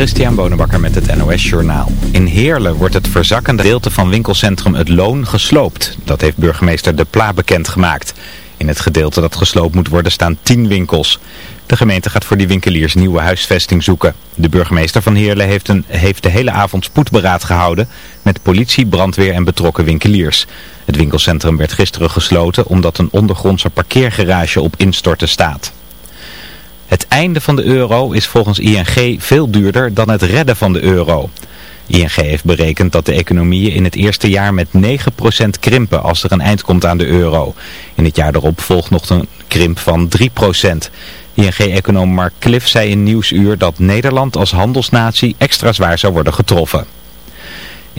Christian Bonenbakker met het NOS Journaal. In Heerlen wordt het verzakkende gedeelte van winkelcentrum Het Loon gesloopt. Dat heeft burgemeester De Pla bekendgemaakt. In het gedeelte dat gesloopt moet worden staan 10 winkels. De gemeente gaat voor die winkeliers nieuwe huisvesting zoeken. De burgemeester van Heerlen heeft, een, heeft de hele avond spoedberaad gehouden met politie, brandweer en betrokken winkeliers. Het winkelcentrum werd gisteren gesloten omdat een ondergrondse parkeergarage op instorten staat. Het einde van de euro is volgens ING veel duurder dan het redden van de euro. ING heeft berekend dat de economieën in het eerste jaar met 9% krimpen als er een eind komt aan de euro. In het jaar erop volgt nog een krimp van 3%. ING-econoom Mark Cliff zei in Nieuwsuur dat Nederland als handelsnatie extra zwaar zou worden getroffen.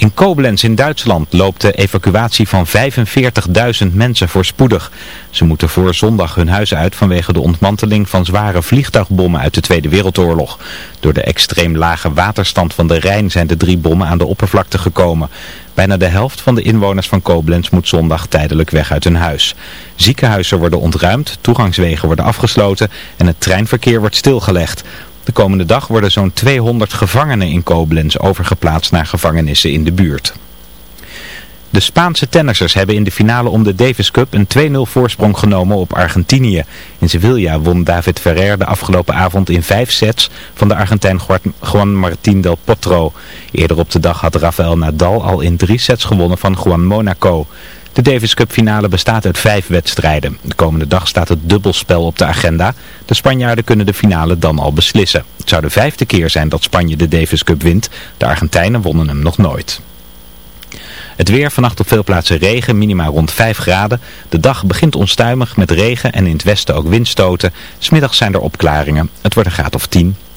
In Koblenz in Duitsland loopt de evacuatie van 45.000 mensen voorspoedig. Ze moeten voor zondag hun huis uit vanwege de ontmanteling van zware vliegtuigbommen uit de Tweede Wereldoorlog. Door de extreem lage waterstand van de Rijn zijn de drie bommen aan de oppervlakte gekomen. Bijna de helft van de inwoners van Koblenz moet zondag tijdelijk weg uit hun huis. Ziekenhuizen worden ontruimd, toegangswegen worden afgesloten en het treinverkeer wordt stilgelegd. De komende dag worden zo'n 200 gevangenen in Koblenz overgeplaatst naar gevangenissen in de buurt. De Spaanse tennissers hebben in de finale om de Davis Cup een 2-0 voorsprong genomen op Argentinië. In Sevilla won David Ferrer de afgelopen avond in vijf sets van de Argentijn Juan Martín del Potro. Eerder op de dag had Rafael Nadal al in drie sets gewonnen van Juan Monaco. De Davis Cup finale bestaat uit vijf wedstrijden. De komende dag staat het dubbelspel op de agenda. De Spanjaarden kunnen de finale dan al beslissen. Het zou de vijfde keer zijn dat Spanje de Davis Cup wint. De Argentijnen wonnen hem nog nooit. Het weer vannacht op veel plaatsen regen, minima rond 5 graden. De dag begint onstuimig met regen en in het westen ook windstoten. Smiddags zijn er opklaringen. Het wordt een graad of 10.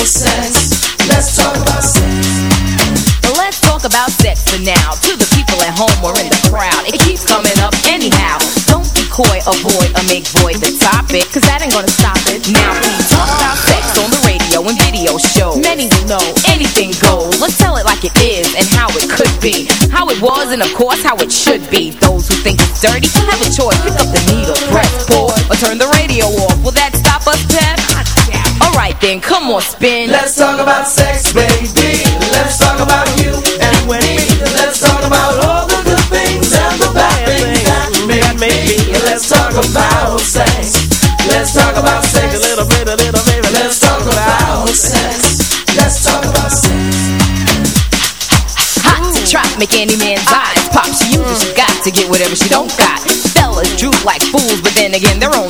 Let's talk about sex. Let's talk about sex for now. To the people at home or in the crowd, it keeps coming up anyhow. Don't be coy, avoid, or make void the topic, cause that ain't gonna stop it. Now, please talk about sex on the radio and video shows. Many will know anything goes. Let's tell it like it is and how it could be. How it was and of course how it should be. Those who think it's dirty have a choice. Pick up the needle, press pause, or turn the radio off. Will that stop us, Pep? Alright then, come on, spin. Let's talk about sex, baby. Let's talk about you and me. Let's talk about all the good things and the bad things that may be. Let's talk about sex. Let's talk about sex. A little bit, a little baby. Let's talk about sex. Let's talk about sex. Hot to trap, make any man's eyes pop. She uses, she got to get whatever she don't got. Fellas droop like fools, but then again, they're only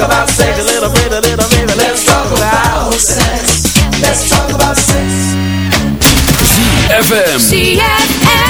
Talk about sex. A little bit, a little bit. Let's talk about sex. Let's talk about sex. FM. ZFM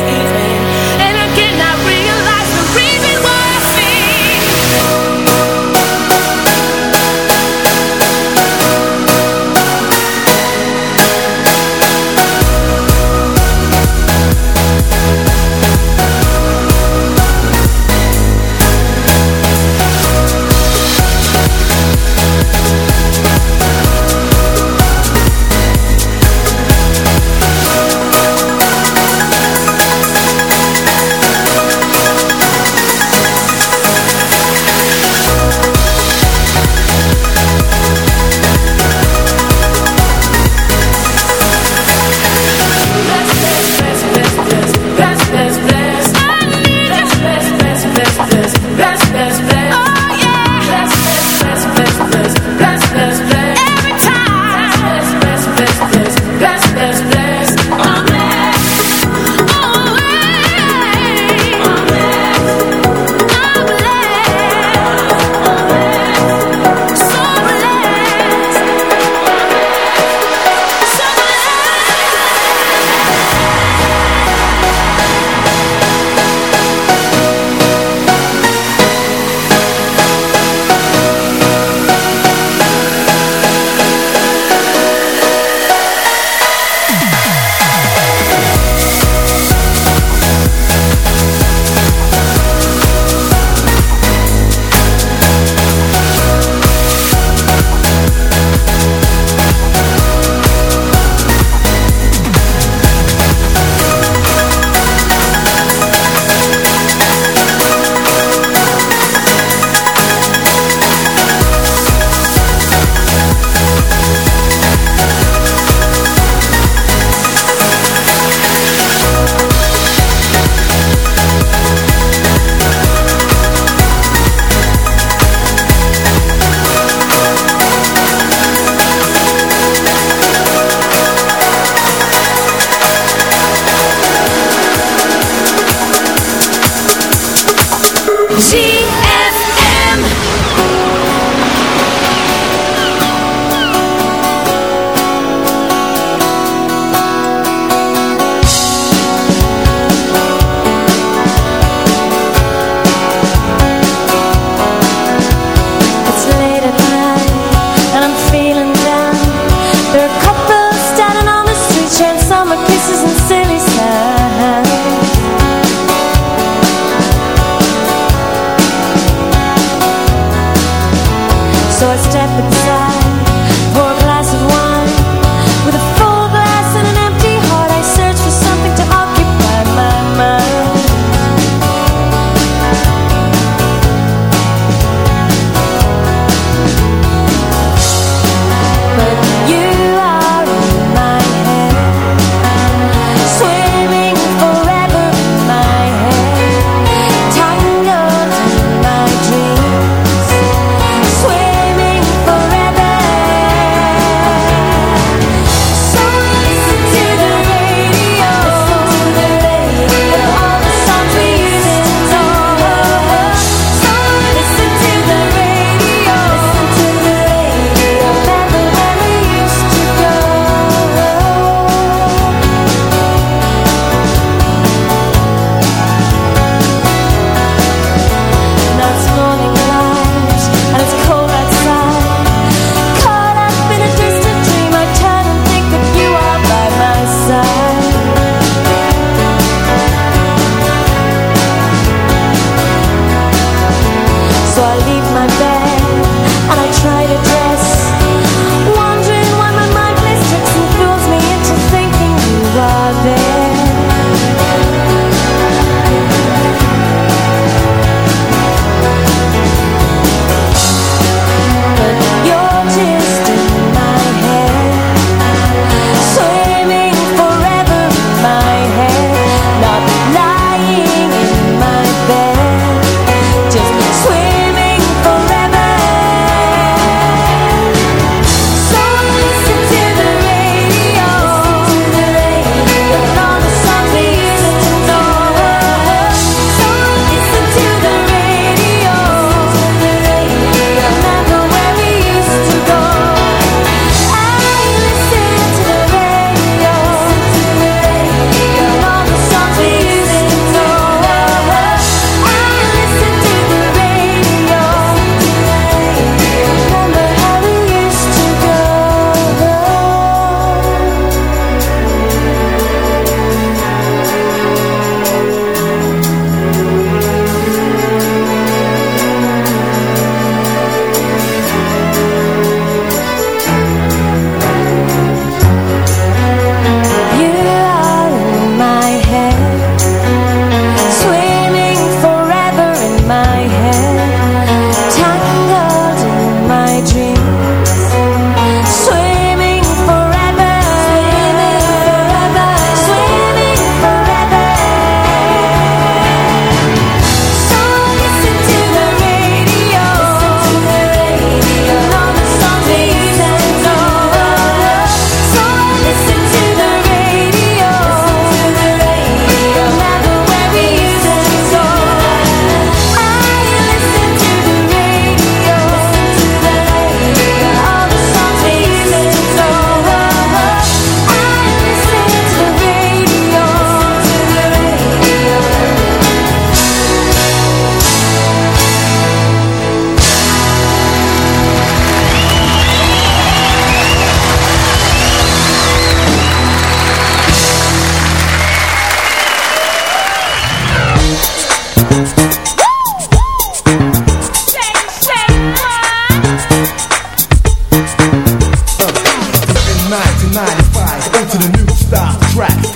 tracks.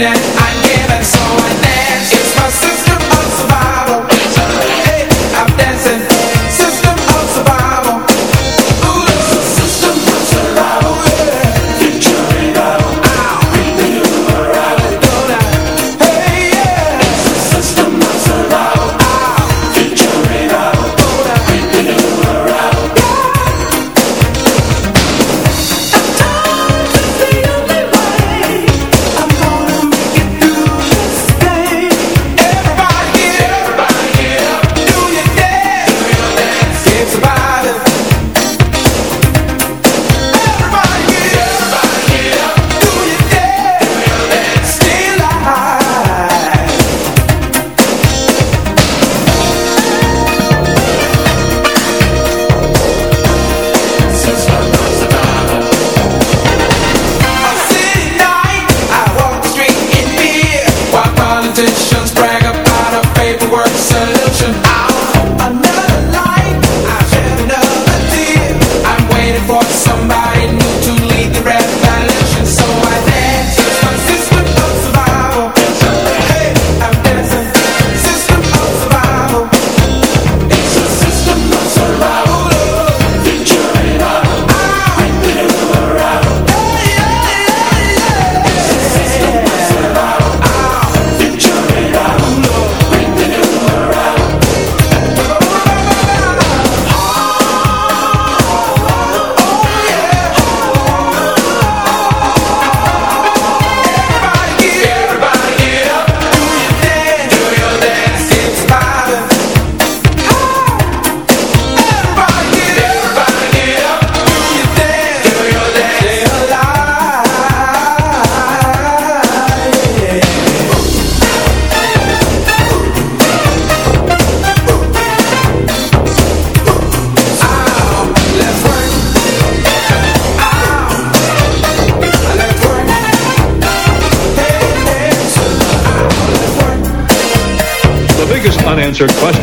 looking. I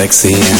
Sexy and